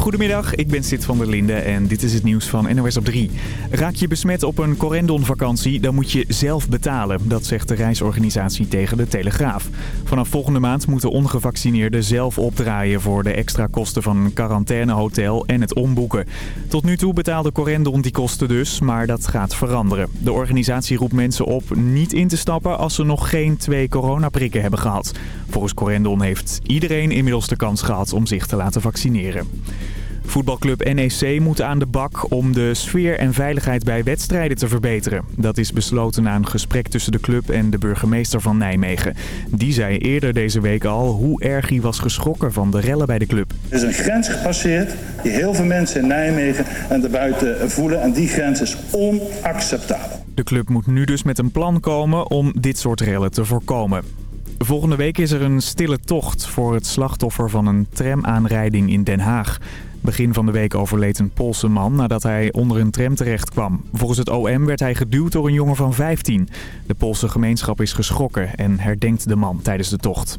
Goedemiddag, ik ben Sid van der Linde en dit is het nieuws van NOS op 3. Raak je besmet op een Corendon-vakantie, dan moet je zelf betalen. Dat zegt de reisorganisatie tegen de Telegraaf. Vanaf volgende maand moeten ongevaccineerden zelf opdraaien... voor de extra kosten van een quarantainehotel en het omboeken. Tot nu toe betaalde Corendon die kosten dus, maar dat gaat veranderen. De organisatie roept mensen op niet in te stappen als ze nog geen twee coronaprikken hebben gehad. Volgens Corendon heeft iedereen inmiddels de kans gehad om zich te laten vaccineren. Voetbalclub NEC moet aan de bak om de sfeer en veiligheid bij wedstrijden te verbeteren. Dat is besloten na een gesprek tussen de club en de burgemeester van Nijmegen. Die zei eerder deze week al hoe erg hij was geschrokken van de rellen bij de club. Er is een grens gepasseerd die heel veel mensen in Nijmegen en daarbuiten voelen. En die grens is onacceptabel. De club moet nu dus met een plan komen om dit soort rellen te voorkomen. Volgende week is er een stille tocht voor het slachtoffer van een tramaanrijding in Den Haag. Begin van de week overleed een Poolse man nadat hij onder een tram terecht kwam. Volgens het OM werd hij geduwd door een jongen van 15. De Poolse gemeenschap is geschrokken en herdenkt de man tijdens de tocht.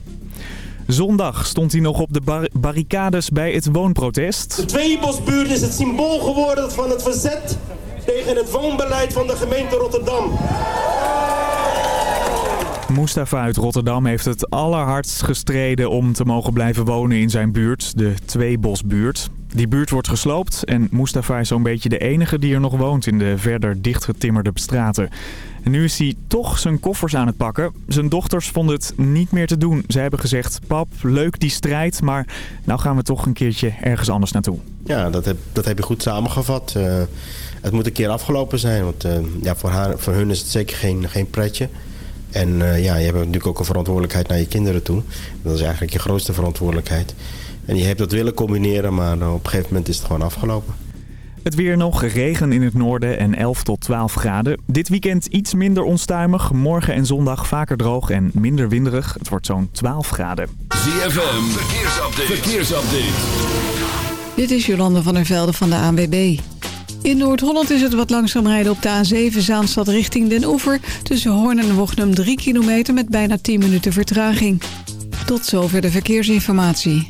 Zondag stond hij nog op de bar barricades bij het woonprotest. De Tweebosbuurt is het symbool geworden van het verzet tegen het woonbeleid van de gemeente Rotterdam. Mustafa uit Rotterdam heeft het allerhardst gestreden om te mogen blijven wonen in zijn buurt, de Tweebosbuurt. Die buurt wordt gesloopt en Mustafa is zo'n beetje de enige die er nog woont in de verder dichtgetimmerde straten. En nu is hij toch zijn koffers aan het pakken. Zijn dochters vonden het niet meer te doen. Ze hebben gezegd, pap, leuk die strijd, maar nou gaan we toch een keertje ergens anders naartoe. Ja, dat heb, dat heb je goed samengevat. Uh, het moet een keer afgelopen zijn, want uh, ja, voor, haar, voor hun is het zeker geen, geen pretje. En uh, ja, je hebt natuurlijk ook een verantwoordelijkheid naar je kinderen toe. Dat is eigenlijk je grootste verantwoordelijkheid. En je hebt dat willen combineren, maar op een gegeven moment is het gewoon afgelopen. Het weer nog, regen in het noorden en 11 tot 12 graden. Dit weekend iets minder onstuimig. Morgen en zondag vaker droog en minder winderig. Het wordt zo'n 12 graden. ZFM, verkeersupdate. verkeersupdate. Dit is Jolande van der Velde van de ANWB. In Noord-Holland is het wat langzaam rijden op de A7 Zaanstad richting Den Oever... tussen Hoorn en Wochnum 3 kilometer met bijna 10 minuten vertraging. Tot zover de verkeersinformatie.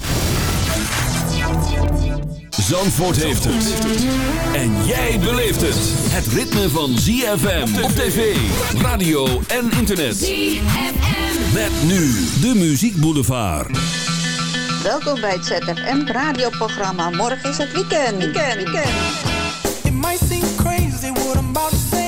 Zandvoort heeft het. En jij beleeft het. Het ritme van ZFM op tv, radio en internet. ZFM. Met nu de Muziek Boulevard. Welkom bij het ZFM radioprogramma. Morgen is het weekend. Weekend, weekend. It might seem crazy what I'm about to say.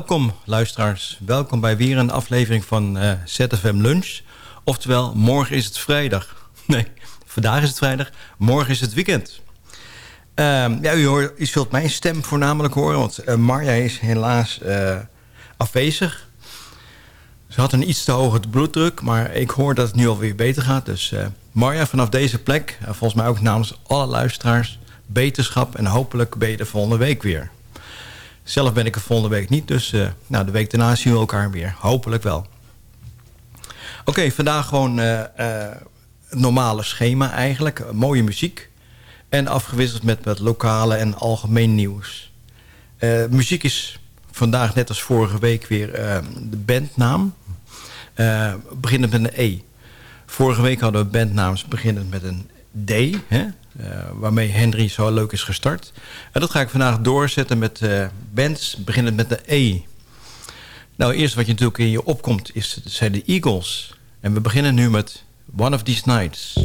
Welkom luisteraars, welkom bij weer een aflevering van eh, ZFM Lunch. Oftewel, morgen is het vrijdag. Nee, vandaag is het vrijdag, morgen is het weekend. Ehm, ja, u, hoort, u zult mijn stem voornamelijk horen, want uh, Marja is helaas uh, afwezig. Ze had een iets te hoge bloeddruk, maar ik hoor dat het nu alweer beter gaat. Dus uh, Marja, vanaf deze plek, volgens mij ook namens alle luisteraars... beterschap en hopelijk ben je de volgende week weer. Zelf ben ik er volgende week niet, dus uh, nou, de week daarna zien we elkaar weer. Hopelijk wel. Oké, vandaag gewoon uh, uh, het normale schema eigenlijk. mooie muziek. En afgewisseld met, met lokale en algemeen nieuws. muziek is vandaag net als vorige week weer de bandnaam. beginnend met een E. Vorige week hadden we bandnaams beginnend met een D. Hè? Uh, waarmee Henry zo leuk is gestart. En dat ga ik vandaag doorzetten met uh, bands, beginnend met de E. Nou, eerst wat je natuurlijk in je opkomt, is, zijn de Eagles. En we beginnen nu met One of These Nights.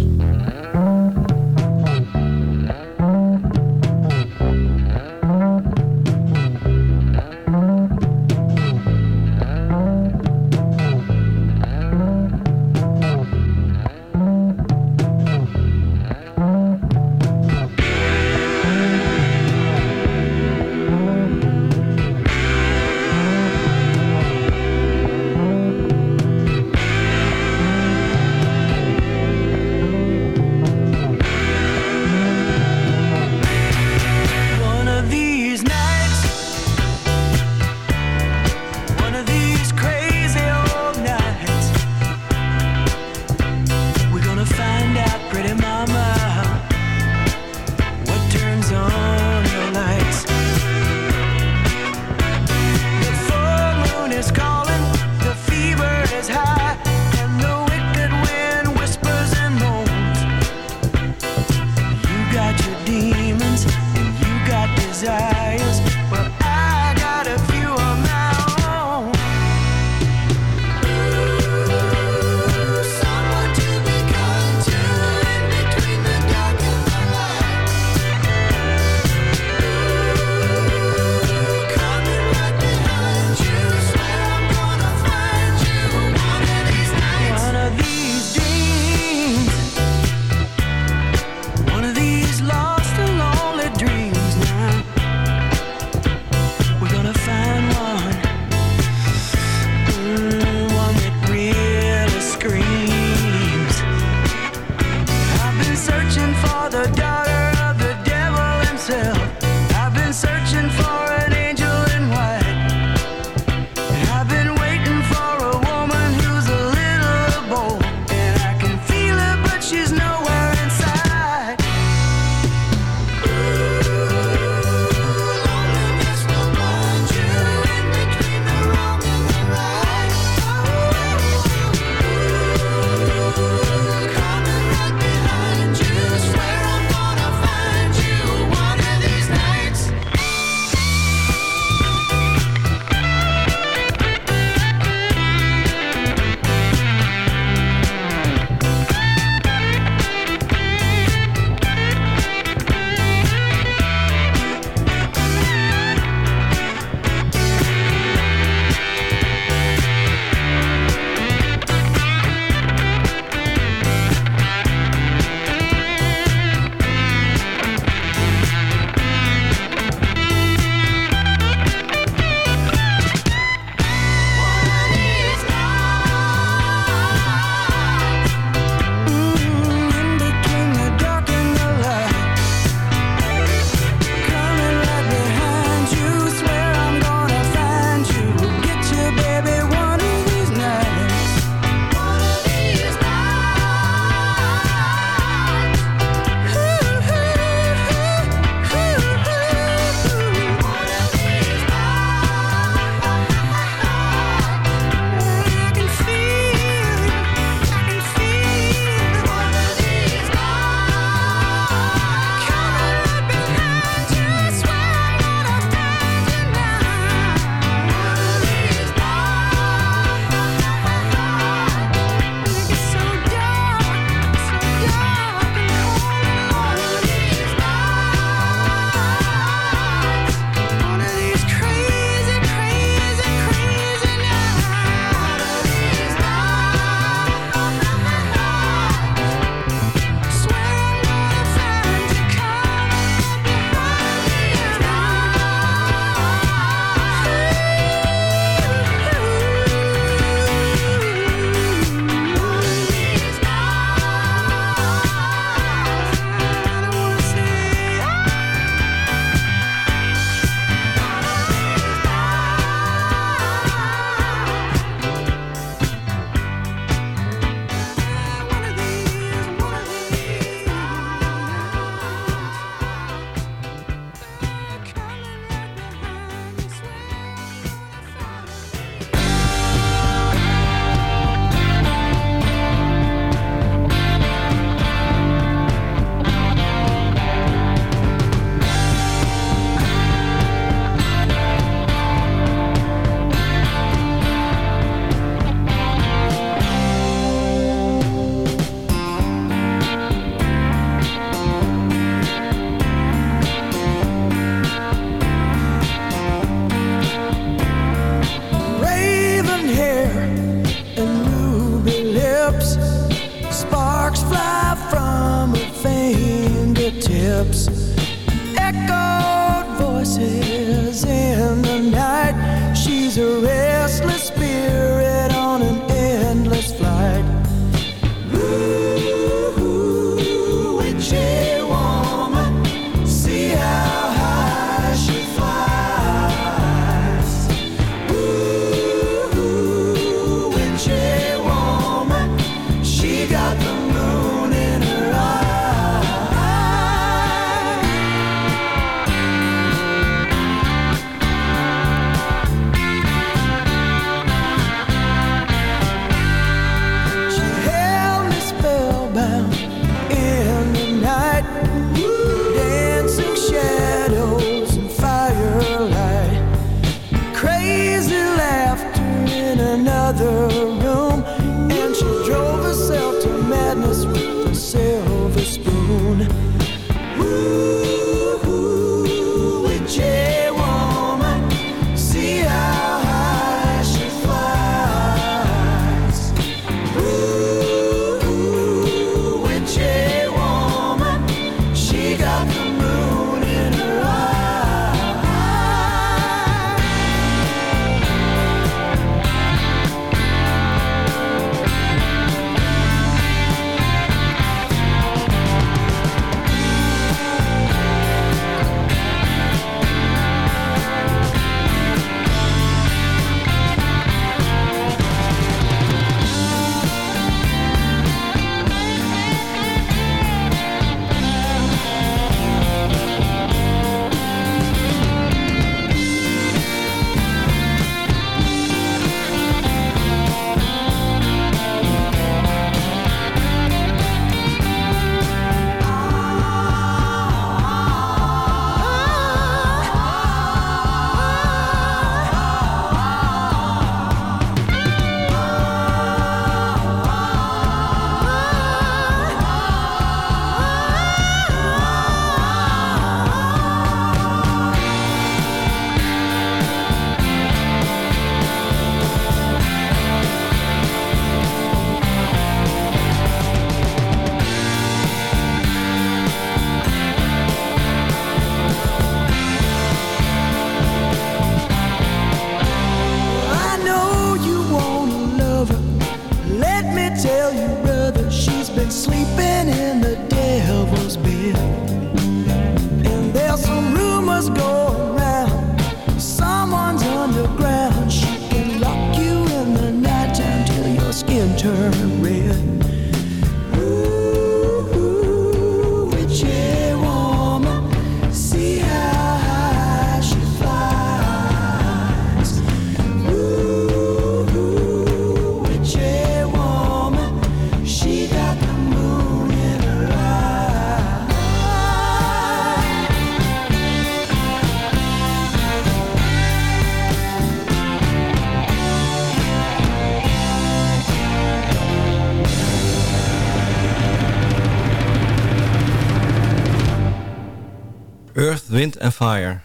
Wind and Fire.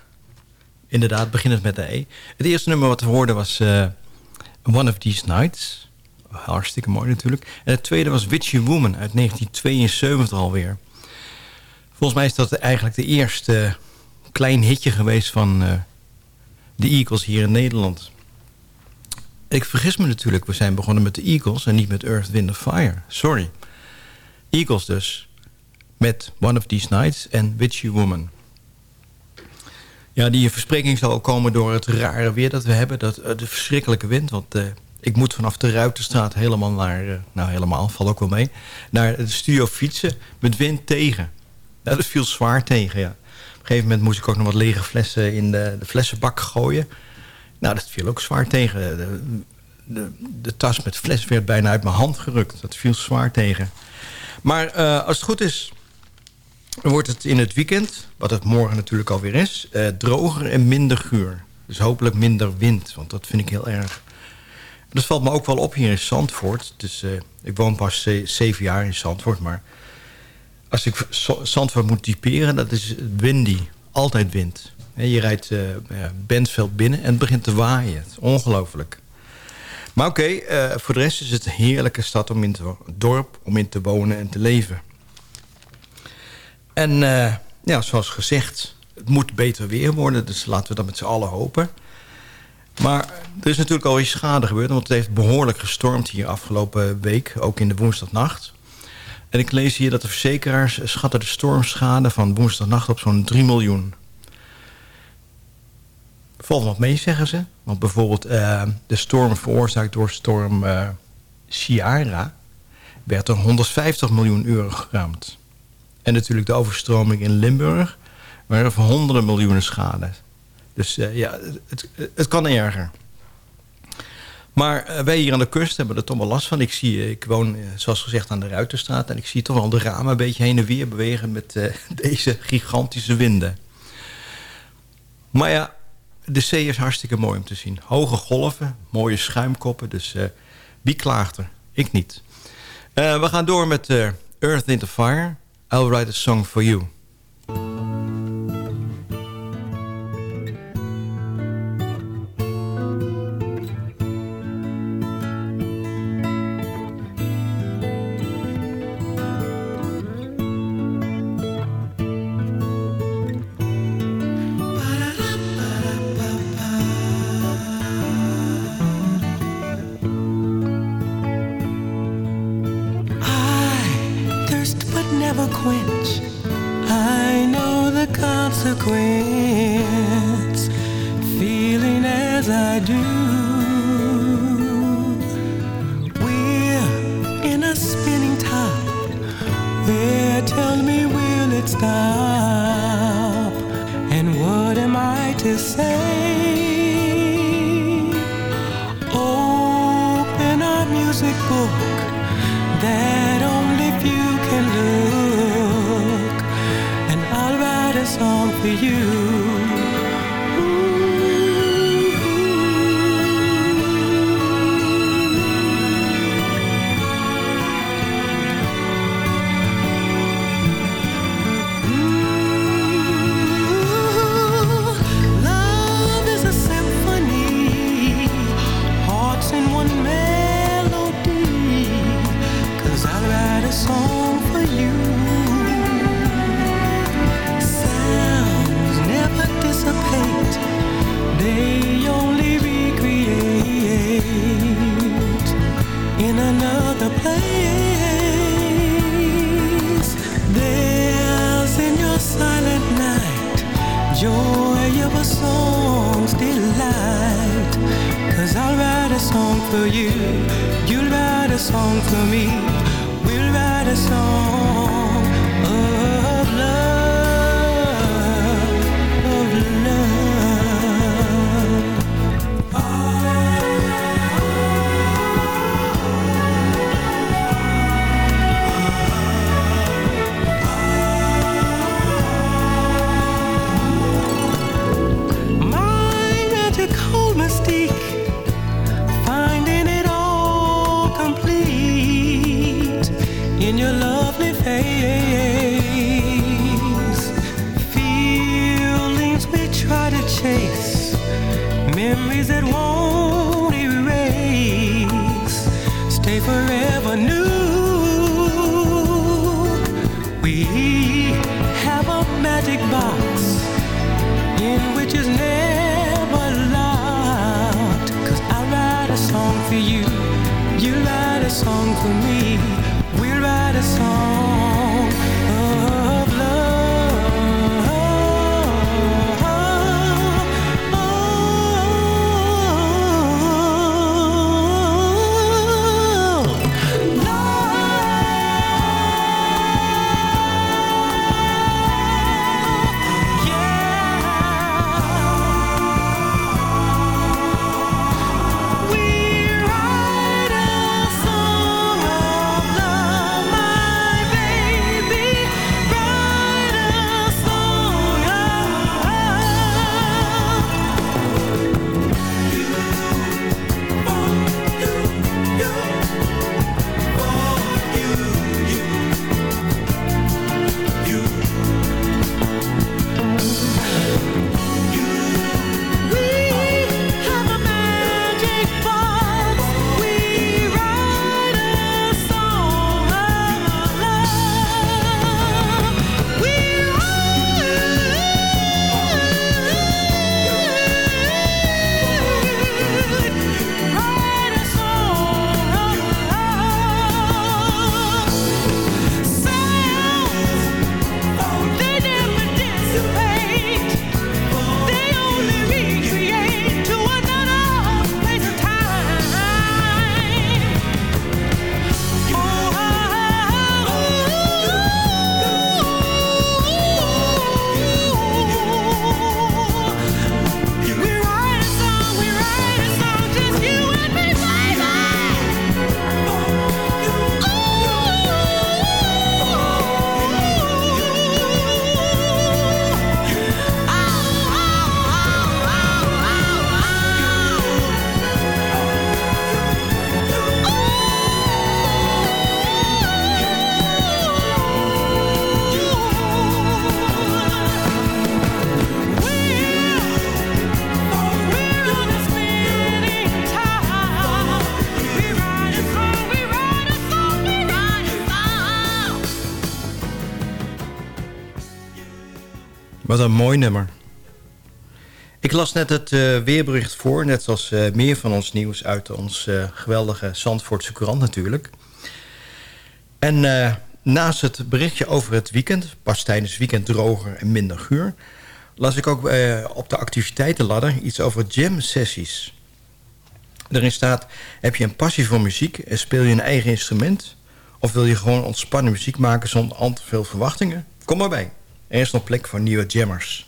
Inderdaad, beginnend met de E. Het eerste nummer wat we hoorden was eh, One of These Nights. Hartstikke mooi natuurlijk. En het tweede was Witchy Woman uit 1972 alweer. Volgens mij is dat eigenlijk de eerste klein hitje geweest van eh, de Eagles hier in Nederland. Ik vergis me natuurlijk, we zijn begonnen met de Eagles en niet met Earth, Wind Fire. Sorry. Eagles dus. Met One of These Nights en Witchy Woman. Ja, die verspreking zal komen door het rare weer dat we hebben. Dat, eh, de verschrikkelijke wind. Want eh, ik moet vanaf de Ruiterstraat helemaal naar... eh, nou, helemaal, valt ook wel mee. Naar de studio fietsen met wind tegen. Nou, dat viel zwaar tegen, ja. Op een gegeven moment moest ik ook nog wat lege flessen in de, de flessenbak gooien. Nou, dat viel ook zwaar tegen. De, de, de tas met fles werd bijna uit mijn hand gerukt. Dat viel zwaar tegen. Maar als het goed is, wordt het in het weekend, wat het morgen natuurlijk alweer is... eh, droger en minder guur. Dus hopelijk minder wind, want dat vind ik heel erg. Dat valt me ook wel op hier in Zandvoort. Dus, eh, ik woon pas ze- zeven jaar in Zandvoort, maar... als ik Zandvoort moet typeren, dat is windy. Altijd wind. Je rijdt eh ja, Bentveld binnen en het begint te waaien. Ongelooflijk. Maar oké, eh, voor de rest is het een heerlijke stad om in te, dorp om in te wonen en te leven. En eh, ja, zoals gezegd, het moet beter weer worden. Dus laten we dat met z'n allen hopen. Maar er is natuurlijk al iets schade gebeurd. Want het heeft behoorlijk gestormd hier afgelopen week. Ook in de woensdagnacht. En ik lees hier dat de verzekeraars schatten de stormschade van woensdagnacht op zo'n 3 miljoen. Valt wat mee, zeggen ze. Want bijvoorbeeld uh, de storm veroorzaakt door storm uh, Ciara... werd er 150 miljoen euro geruimd. En natuurlijk de overstroming in Limburg... er honderden miljoenen schade. Dus uh, ja, het, het kan erger. Maar wij hier aan de kust hebben er toch wel last van. Ik, zie, ik woon, zoals gezegd, aan de Ruiterstraat... en ik zie toch wel de ramen een beetje heen en weer bewegen... met deze gigantische winden. Maar ja, de zee is hartstikke mooi om te zien. Hoge golven, mooie schuimkoppen. Dus wie klaagt er? Ik niet. We gaan door met Earth into Fire. I'll write a song for you. Wat een mooi nummer. Ik las net het uh, weerbericht voor, net zoals uh, meer van ons nieuws uit ons uh, geweldige Zandvoortse krant natuurlijk. En naast het berichtje over het weekend, pas tijdens weekend droger en minder guur, las ik ook op de activiteitenladder iets over jam-sessies. Erin staat, heb je een passie voor muziek en speel je een eigen instrument? Of wil je gewoon ontspannen muziek maken zonder al te veel verwachtingen? Kom maar bij. Er is nog plek voor nieuwe jammers.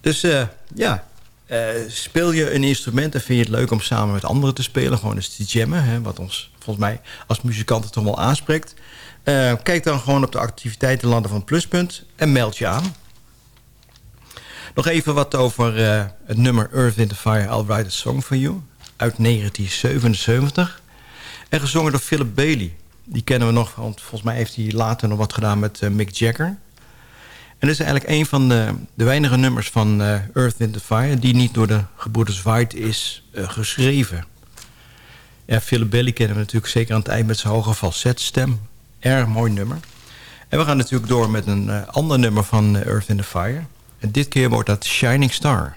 Dus uh, ja, uh, speel je een instrument en vind je het leuk om samen met anderen te spelen. Gewoon eens te jammen, hè, wat ons volgens mij als muzikanten toch wel aanspreekt. Uh, kijk dan gewoon op de activiteitenlanden van Pluspunt en meld je aan. Nog even wat over het nummer Earth in the Fire, I'll Write a Song for You. Uit 1977. En gezongen door Philip Bailey. Die kennen we nog, want volgens mij heeft hij later nog wat gedaan met Mick Jagger. En dit is eigenlijk een van de, de weinige nummers van uh, Earth in the Fire... die niet door de gebroeders White is uh, geschreven. Ja, Philip Bailey kennen we natuurlijk zeker aan het eind met zijn hoge falsetstem. Erg mooi nummer. En we gaan natuurlijk door met een uh, ander nummer van Earth in the Fire. En dit keer wordt dat Shining Star.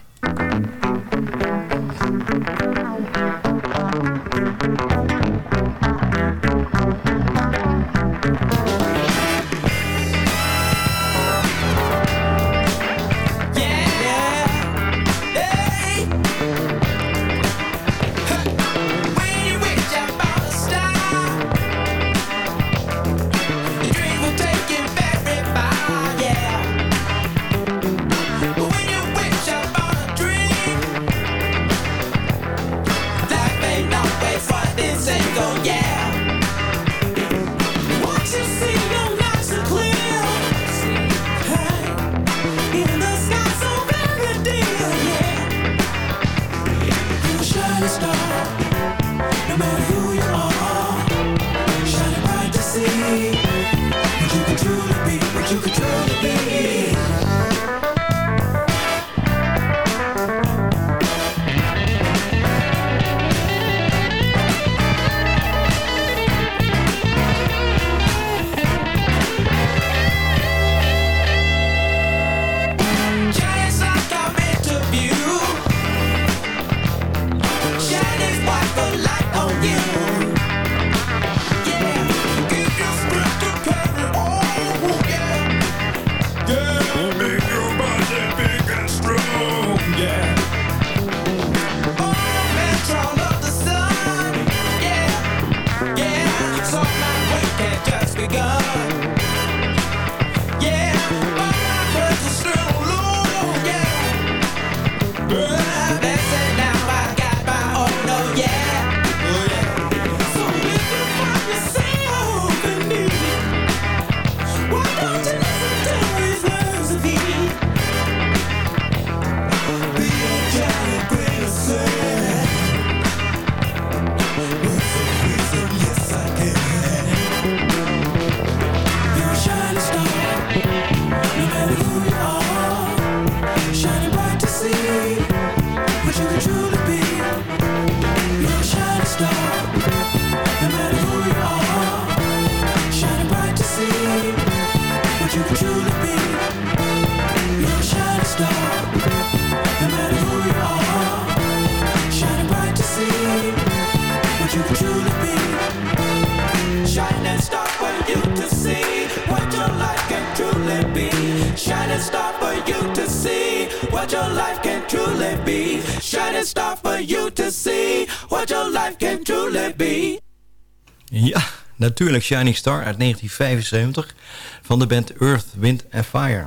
Natuurlijk Shining Star uit 1975 van de band Earth, Wind Fire.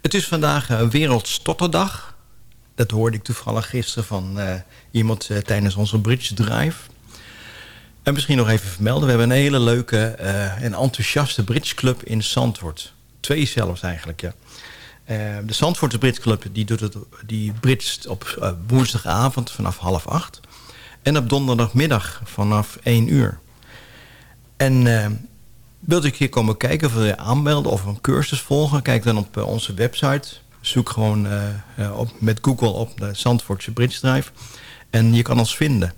Het is vandaag Wereldstotterdag. Dat hoorde ik toevallig gisteren van uh, iemand uh, tijdens onze Bridge Drive. En misschien nog even vermelden. We hebben een hele leuke en enthousiaste Bridge Club in Zandvoort. Twee zelfs eigenlijk, ja. de Zandvoortse Bridge Club die doet het, die bridget op woensdagavond vanaf half acht. En op donderdagmiddag vanaf 1 uur. En uh, wilt u keer komen kijken of wil je aanmelden of een cursus volgen? Kijk dan op uh, onze website. Zoek gewoon uh, op, met Google op de Zandvoortse Bridge Drive. En je kan ons vinden.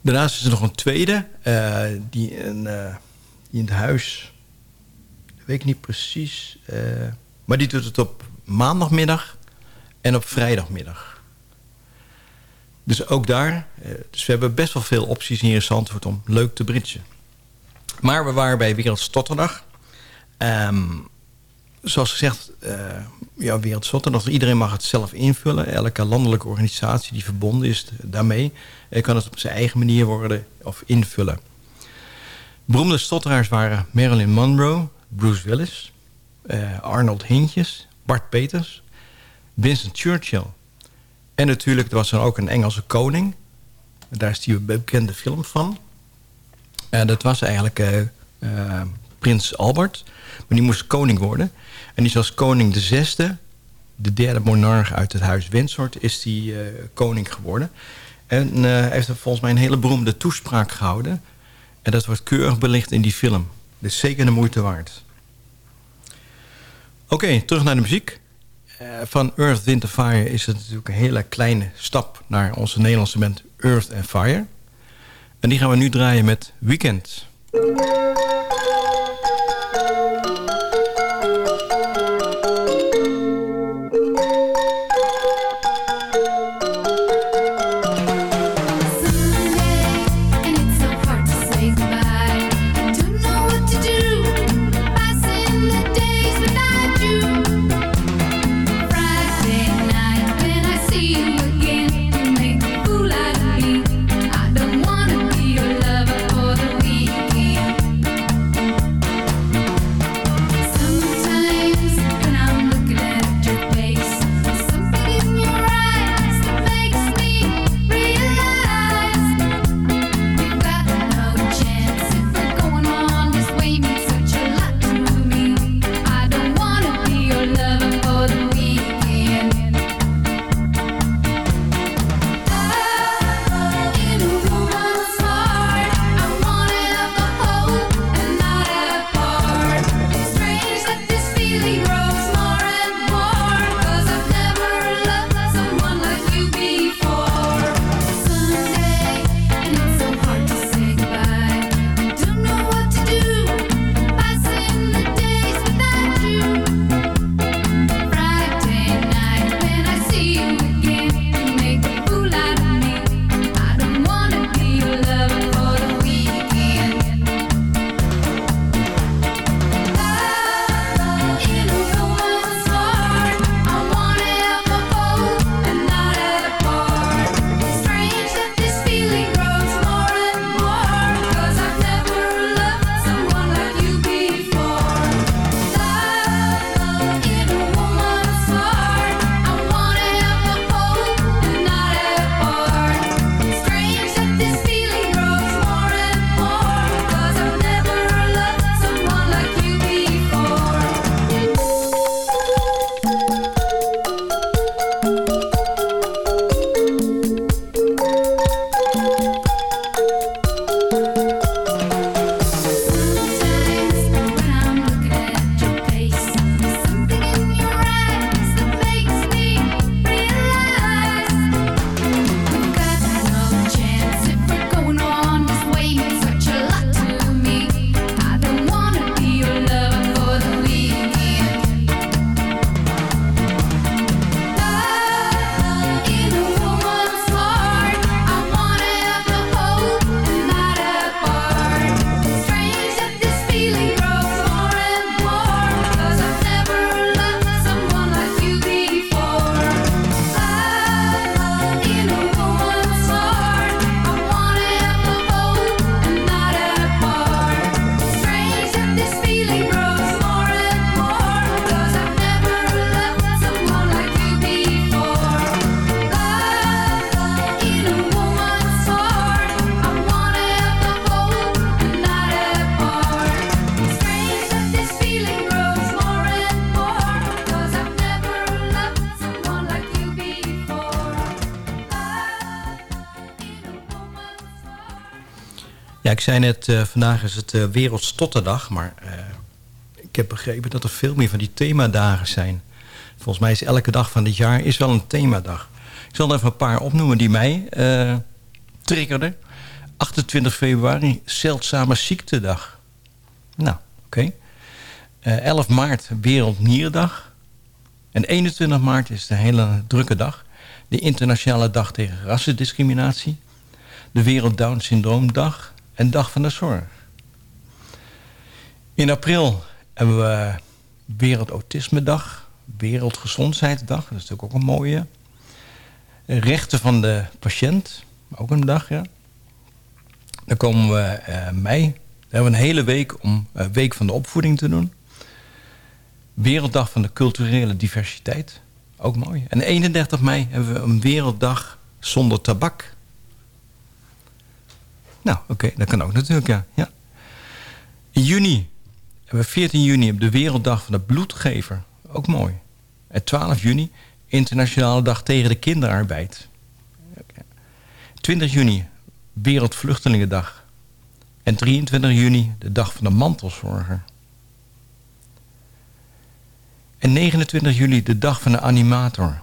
Daarnaast is er nog een tweede. die, in het huis weet ik niet precies. eh, maar die doet het op maandagmiddag en op vrijdagmiddag. Dus ook daar. eh, dus we hebben best wel veel opties hier in Zandvoort om leuk te bridgen. Maar we waren bij Wereld Stotterdag. Ehm, zoals gezegd, eh ja, Wereld Stotterdag. Iedereen mag het zelf invullen. Elke landelijke organisatie die verbonden is daarmee... eh, kan het op zijn eigen manier worden of invullen. Beroemde stotteraars waren Marilyn Monroe, Bruce Willis... Arnold Hintjes, Bart Peters, Winston Churchill... En natuurlijk, er was dan ook een Engelse koning. Daar is die bekende film van. En dat was eigenlijk eh, eh, prins Albert. Maar die moest koning worden. En die is als koning de zesde... de derde monarch uit het huis Windsor... is die eh, koning geworden. En heeft volgens mij een hele beroemde toespraak gehouden. En dat wordt keurig belicht in die film. Dus zeker de moeite waard. Oké, terug naar de muziek. Eh, van Earth, Wind Fire is het natuurlijk een hele kleine stap... naar onze Nederlandse band Earth and Fire. En die gaan we nu draaien met Weekend. Zei net, eh, vandaag is het eh Wereldstotterdag. Maar eh, ik heb begrepen dat er veel meer van die themadagen zijn. Volgens mij is elke dag van dit jaar is wel een themadag. Ik zal er even een paar opnoemen die mij triggerden. 28 februari, zeldzame ziektedag. Nou, oké. Eh, 11 maart Wereldnierdag. En 21 maart is de hele drukke dag. De internationale dag tegen rassendiscriminatie. De Wereld Down Syndroomdag. En Dag van de Zorg. In april hebben we Wereld Autisme Dag. Wereldgezondheidsdag. Dat is natuurlijk ook een mooie. Rechten van de patiënt. Ook een dag, ja. Dan komen we eh, mei. Dan hebben we een hele week om uh, Week van de Opvoeding te doen. Werelddag van de culturele diversiteit. Ook mooi. En 31 mei hebben we een werelddag zonder tabak. Nou, oké, dat kan ook natuurlijk, ja. ja. In juni hebben we 14 juni op de Werelddag van de Bloedgever. Ook mooi. En 12 juni Internationale Dag tegen de kinderarbeid. 20 juni Wereldvluchtelingendag. En 23 juni de Dag van de Mantelzorger. En 29 juli de Dag van de Animator.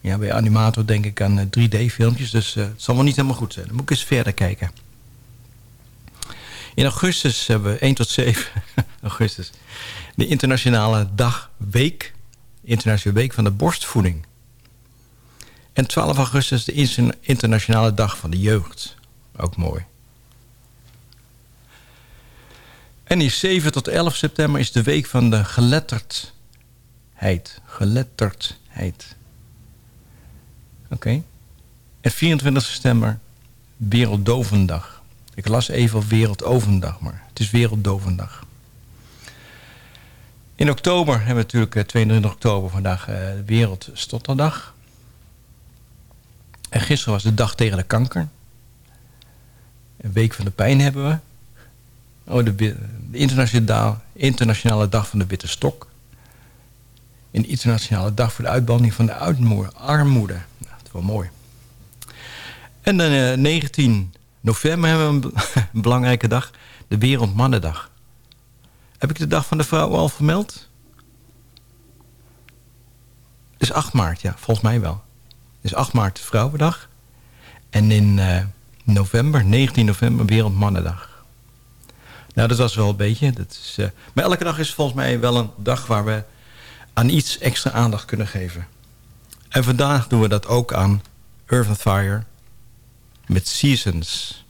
Ja, bij animator denk ik aan 3D-filmpjes, dus uh, het zal wel niet helemaal goed zijn. Dan moet ik eens verder kijken. In augustus hebben we 1 tot 7 augustus de internationale dag week. Internationale week van de borstvoeding. En 12 augustus de internationale dag van de jeugd. Ook mooi. En in 7 tot 11 september is de week van de geletterdheid. Geletterdheid. Oké. En 24 september Wereldovendag. Ik las even Wereldovendag, maar het is Werelddovendag. In oktober hebben we natuurlijk 22 oktober vandaag uh, Wereldstotterdag. En gisteren was de dag tegen de kanker. Een week van de pijn hebben we. Oh, de, internationale, internationale dag van de witte stok. Een internationale dag voor de uitbanning van de armoede. Wel mooi. En dan uh, 19 november hebben we een, belangrijke dag. De Wereldmannendag. Heb ik de dag van de vrouw al vermeld? Het is 8 maart, ja, volgens mij wel. Het is 8 maart Vrouwendag. En in uh, november, 19 november, Wereldmannendag. Nou, dat was wel een beetje. Dat is, uh, maar elke dag is volgens mij wel een dag waar we aan iets extra aandacht kunnen geven. En vandaag doen we dat ook aan Earth and Fire met Seasons.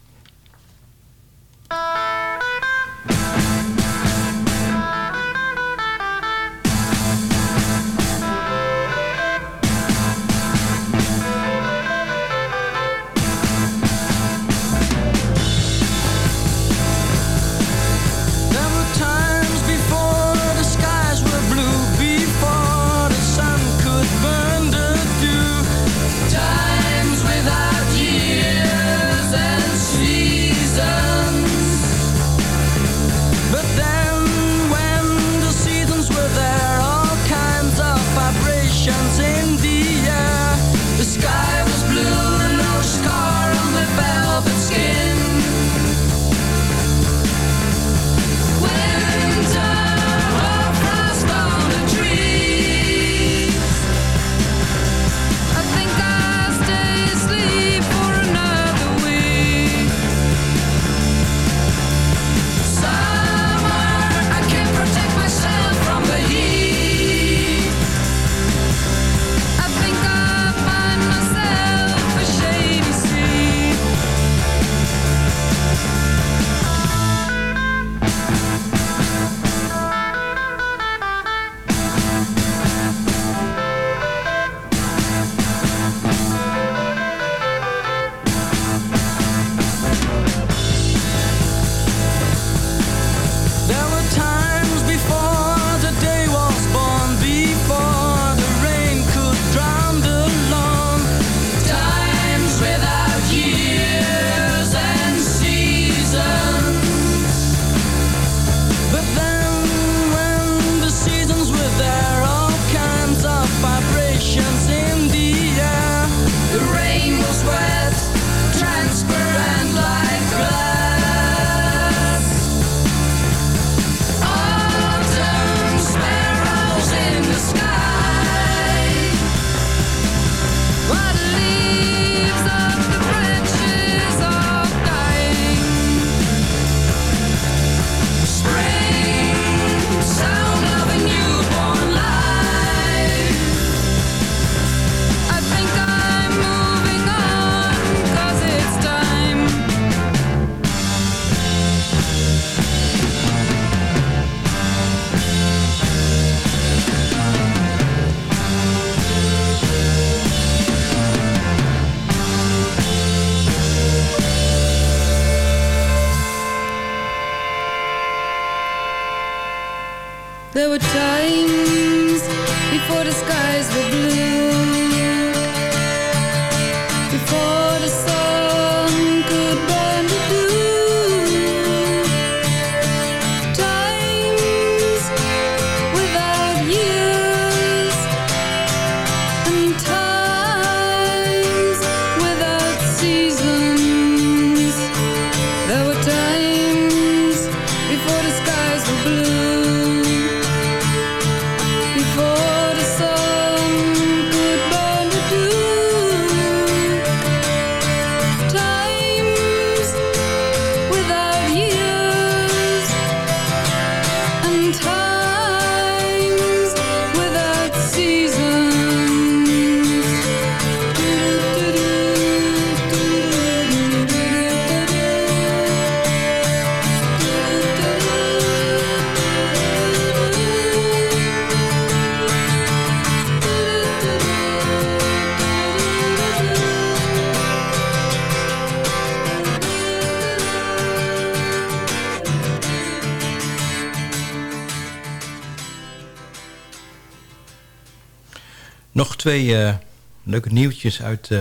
Twee eh, leuke nieuwtjes uit eh,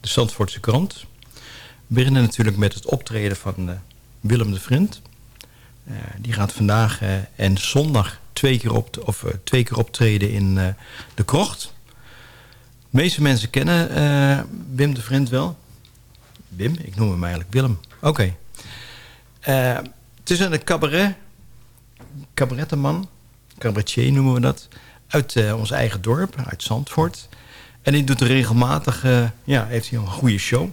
de Zandvoortse krant. We beginnen natuurlijk met het optreden van eh, Willem de Vriend. Die gaat vandaag en zondag twee keer, op, of, twee keer optreden in de krocht. De meeste mensen kennen Wim de Vriend wel. Wim, ik noem hem eigenlijk Willem. Oké. Het is een cabaret. Cabarettenman. Cabaretier noemen we dat. Uit eh, ons eigen dorp, uit Zandvoort. En die doet regelmatig, eh, ja, heeft hij een goede show.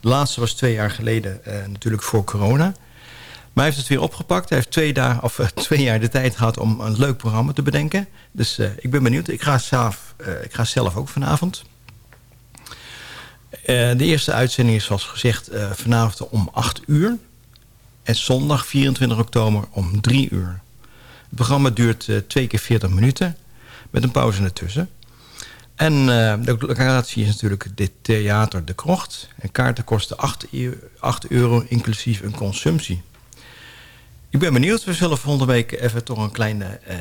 De laatste was twee jaar geleden, eh, natuurlijk voor corona. Maar hij heeft het weer opgepakt. Hij heeft twee, dagen, of, twee jaar de tijd gehad om een leuk programma te bedenken. Dus ik ben benieuwd. Ik ga zelf, ik ga zelf ook vanavond. De eerste uitzending is zoals gezegd vanavond om 8 uur. En zondag 24 oktober om 3 uur. Het programma duurt twee keer 40 minuten. Met een pauze ertussen. En eh, de locatie is natuurlijk dit theater De Krocht. En kaarten kosten 8, eu- 8 euro inclusief een consumptie. Ik ben benieuwd. We zullen volgende week even toch een kleine... eh,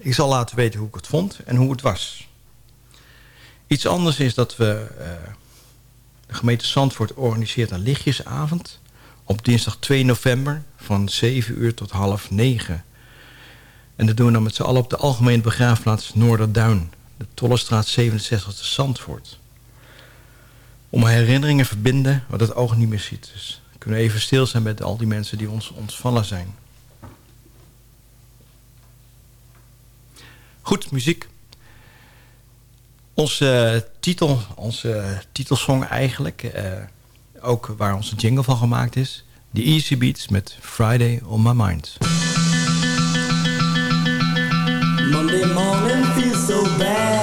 ik zal laten weten hoe ik het vond en hoe het was. Iets anders is dat we... eh, de gemeente Zandvoort organiseert een lichtjesavond... op dinsdag 2 november van 7 uur tot half 9. En dat doen we dan met z'n allen op de Algemene Begraafplaats Noorderduin. De Tollestraat 67 te Zandvoort. Om herinneringen verbinden wat het oog niet meer ziet. Dus kunnen we even stil zijn met al die mensen die ons ontvallen zijn. Goed, muziek. Onze eh, titel, onze eh, titelsong eigenlijk, eh, ook waar onze jingle van gemaakt is. The Easy Beats met Friday on My Mind. Monday morning feels so bad.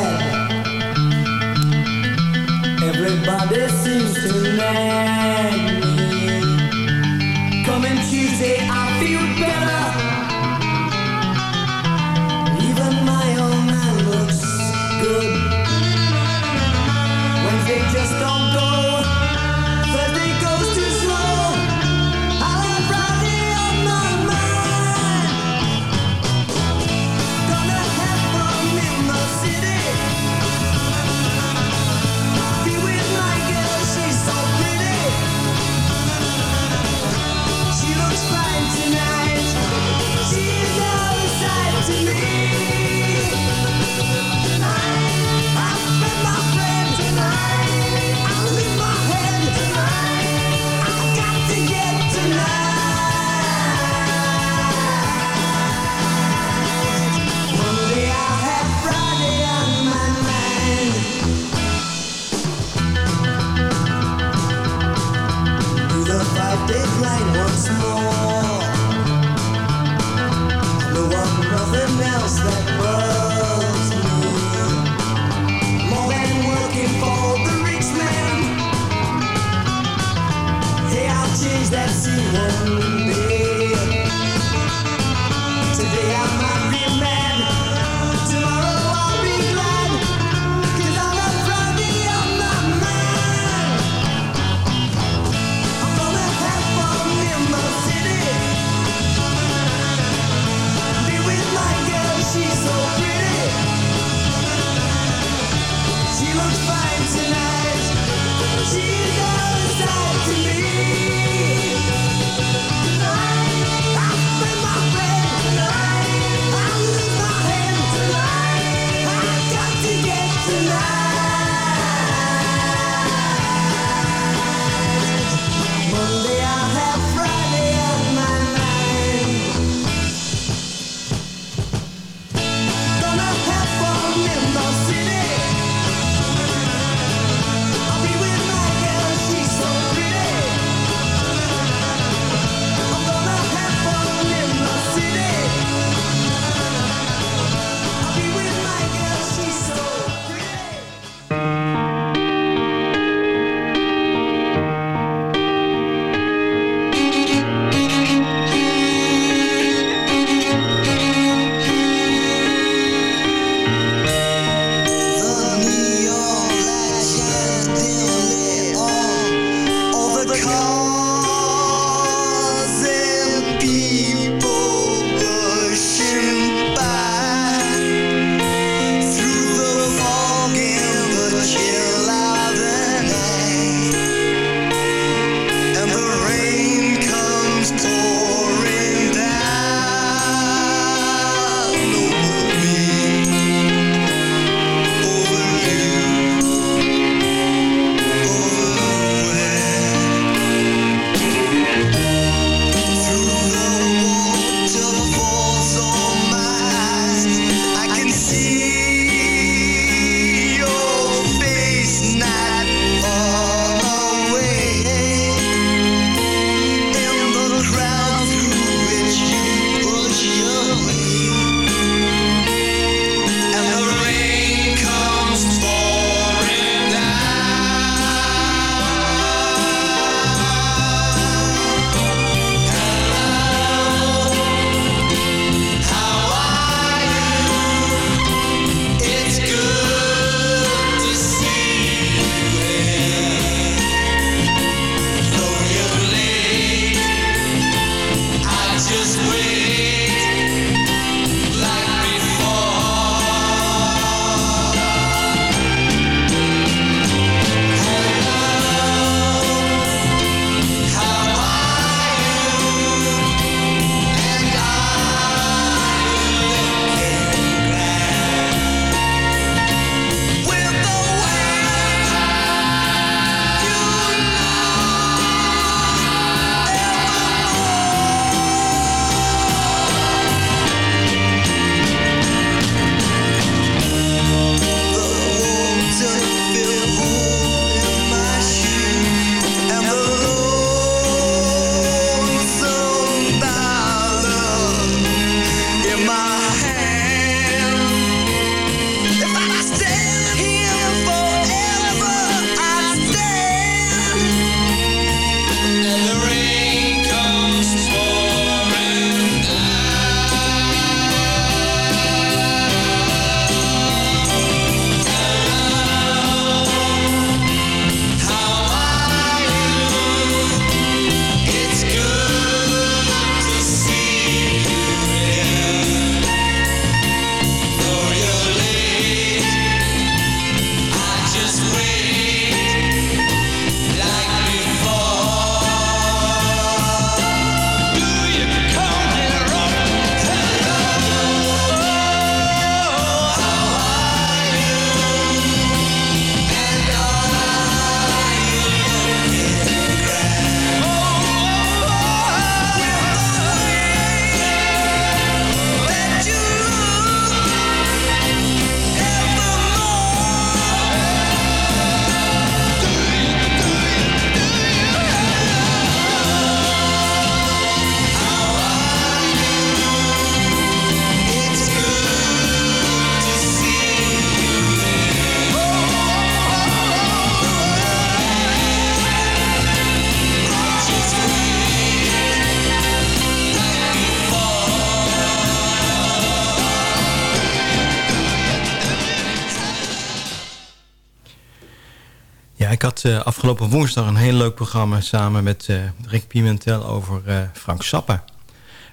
Eh, afgelopen woensdag een heel leuk programma samen met eh, Rick Pimentel over eh, Frank Zappa.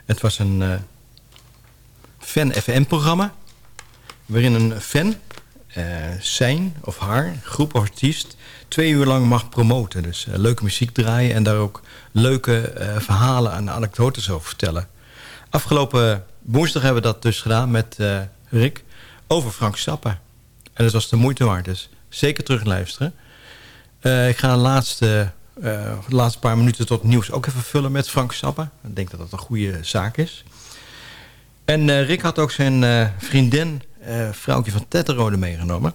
Het was een fan-FM-programma waarin een fan zijn of haar groep artiest twee uur lang mag promoten. Dus leuke muziek draaien en daar ook leuke verhalen en anekdotes over vertellen. Afgelopen woensdag hebben we dat dus gedaan met Rick over Frank Zappa. En dat was de moeite waard, dus zeker terug Eh, ik ga de laatste, eh, de laatste paar minuten tot nieuws ook even vullen met Frank Zappa. Ik denk dat dat een goede zaak is. En eh, Rick had ook zijn vriendin, vrouwtje van Tetterode, meegenomen.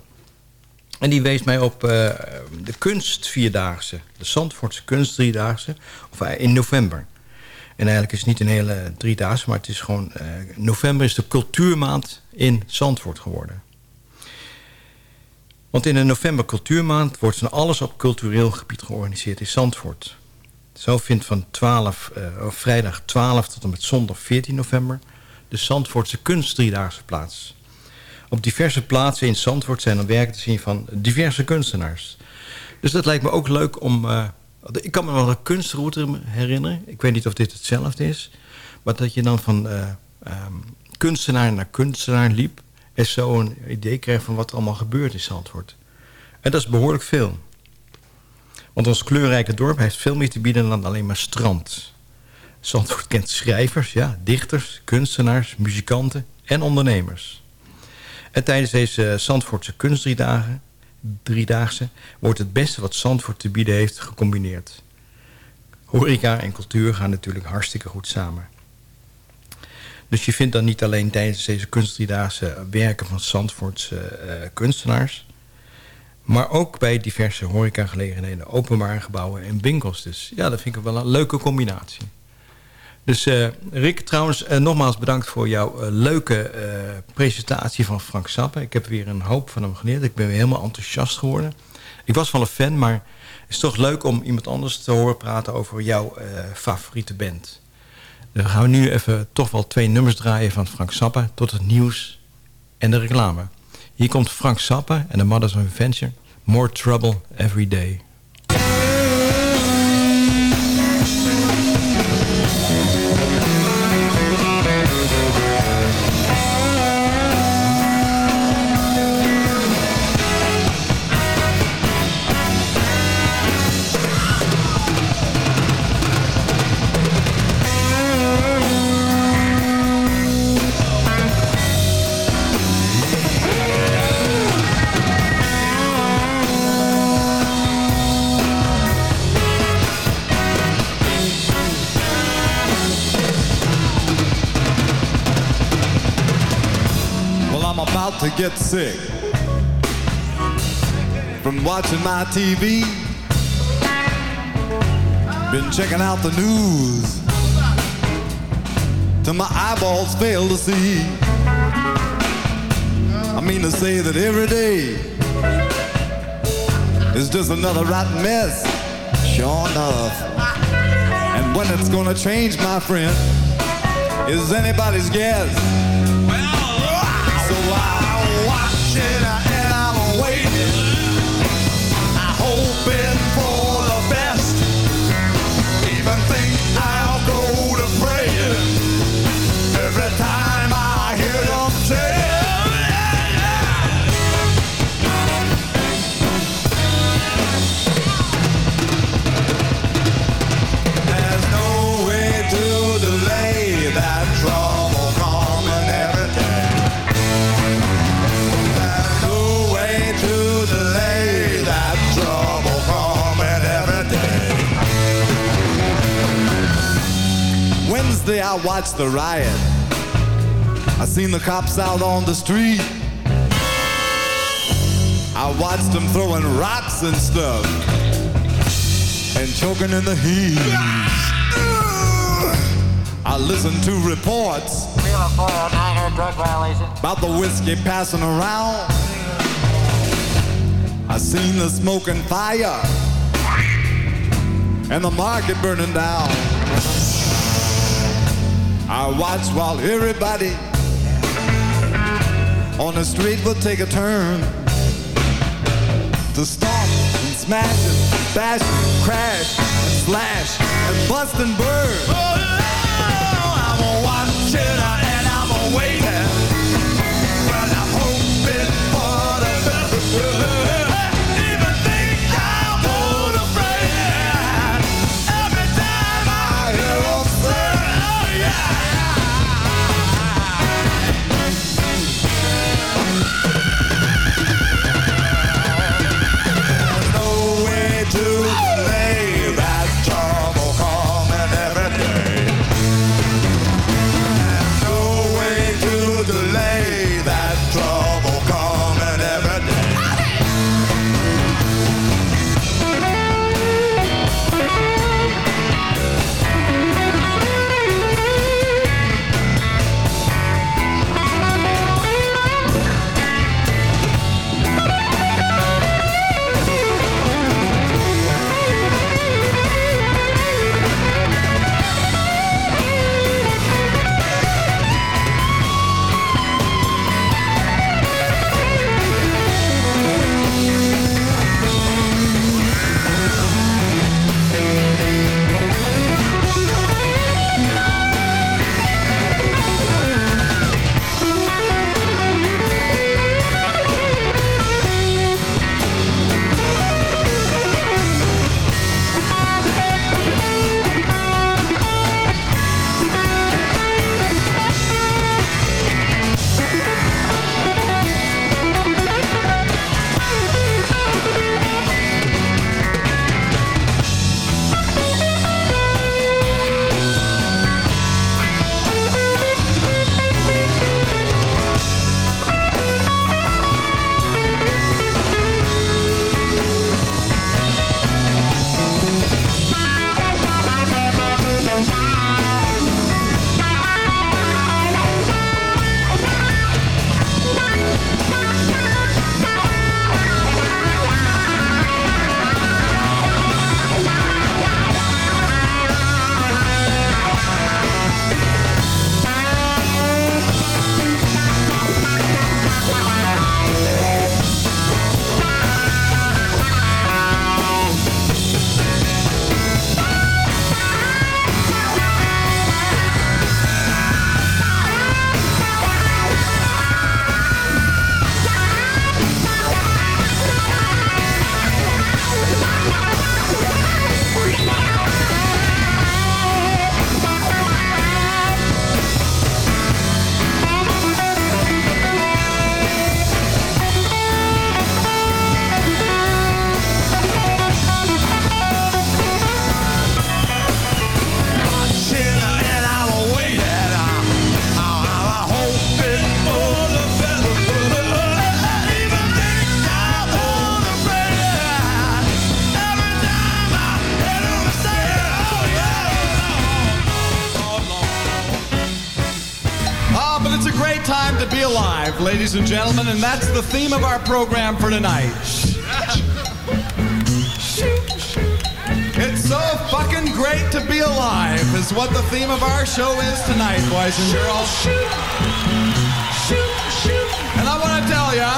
En die wees mij op de kunstvierdaagse, de Zandvoortse kunstdriedaagse, of in november. En eigenlijk is het niet een hele driedaagse, maar het is gewoon... november is de cultuurmaand in Zandvoort geworden. Want in de november cultuurmaand wordt van alles op cultureel gebied georganiseerd in Zandvoort. Zo vindt van 12, eh, vrijdag 12 tot en met zondag 14 november de Zandvoortse kunstdriedaagse plaats. Op diverse plaatsen in Zandvoort zijn er werken te zien van diverse kunstenaars. Dus dat lijkt me ook leuk om... eh, ik kan me wel een kunstroute herinneren. Ik weet niet of dit hetzelfde is. Maar dat je dan van eh, ehm, kunstenaar naar kunstenaar liep... en zo een idee kreeg van wat er allemaal gebeurt in Zandvoort. En dat is behoorlijk veel. Want ons kleurrijke dorp heeft veel meer te bieden dan alleen maar strand. Zandvoort kent schrijvers, ja, dichters, kunstenaars, muzikanten en ondernemers. En tijdens deze Zandvoortse kunstdriedagen, driedaagse, wordt het beste wat Zandvoort te bieden heeft gecombineerd. Horeca en cultuur gaan natuurlijk hartstikke goed samen. Dus je vindt dan niet alleen tijdens deze kunstdriedaagse werken van Zandvoortse eh, kunstenaars... maar ook bij diverse horecagelegenheden, openbare gebouwen en winkels. Dus ja, dat vind ik wel een leuke combinatie. Dus eh, Rick, trouwens, eh, nogmaals bedankt voor jouw leuke presentatie van Frank Zappa. Ik heb weer een hoop van hem geleerd. Ik ben weer helemaal enthousiast geworden. Ik was wel een fan, maar het is toch leuk om iemand anders te horen praten over jouw favoriete band. Dan gaan we nu even toch wel twee nummers draaien van Frank Zappa... tot het nieuws en de reclame. Hier komt Frank Zappa en de Mothers of Invention. More Trouble Every Day. To get sick from watching my TV. Been checking out the news till my eyeballs fail to see. I mean to say that every day is just another rotten mess, sure enough. And when it's gonna change, my friend, is anybody's guess. Wednesday I watched the riot. I seen the cops out on the street. I watched them throwing rocks and stuff and choking in the heat. I listened to reports about the whiskey passing around. I seen the smoke and fire and the market burning down. I watched while everybody on the street would take a turn to stop and smash and bash and crash, and slash, and bust and burn. Oh, I'm a watching and I'm a waiting. But I'm hoping to ladies and gentlemen, and that's the theme of our program for tonight. It's so fucking great to be alive, is what the theme of our show is tonight, boys and girls. And I want to tell ya,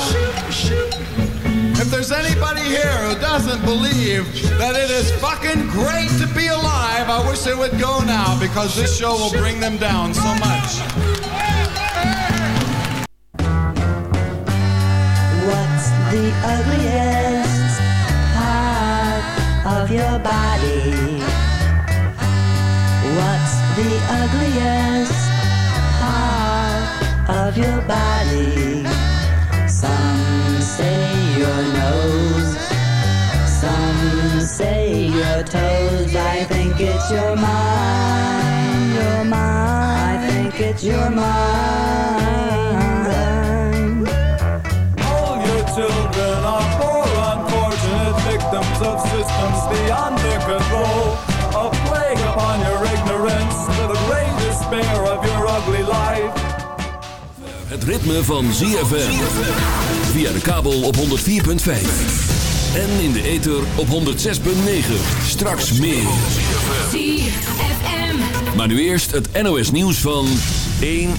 if there's anybody here who doesn't believe that it is fucking great to be alive, I wish they would go now because this show will bring them down so much. Ugliest part of your body? What's the ugliest part of your body? Some say your nose, some say your toes. I think it's your mind, your mind. I think it's your mind. Of systems beyond their control. A plague upon your ignorance, to the great despair of your ugly life. Het ritme van ZFM. Via de kabel op 104.5. En in de ether op 106.9. Straks meer. Maar nu eerst het NOS nieuws van 1 uur.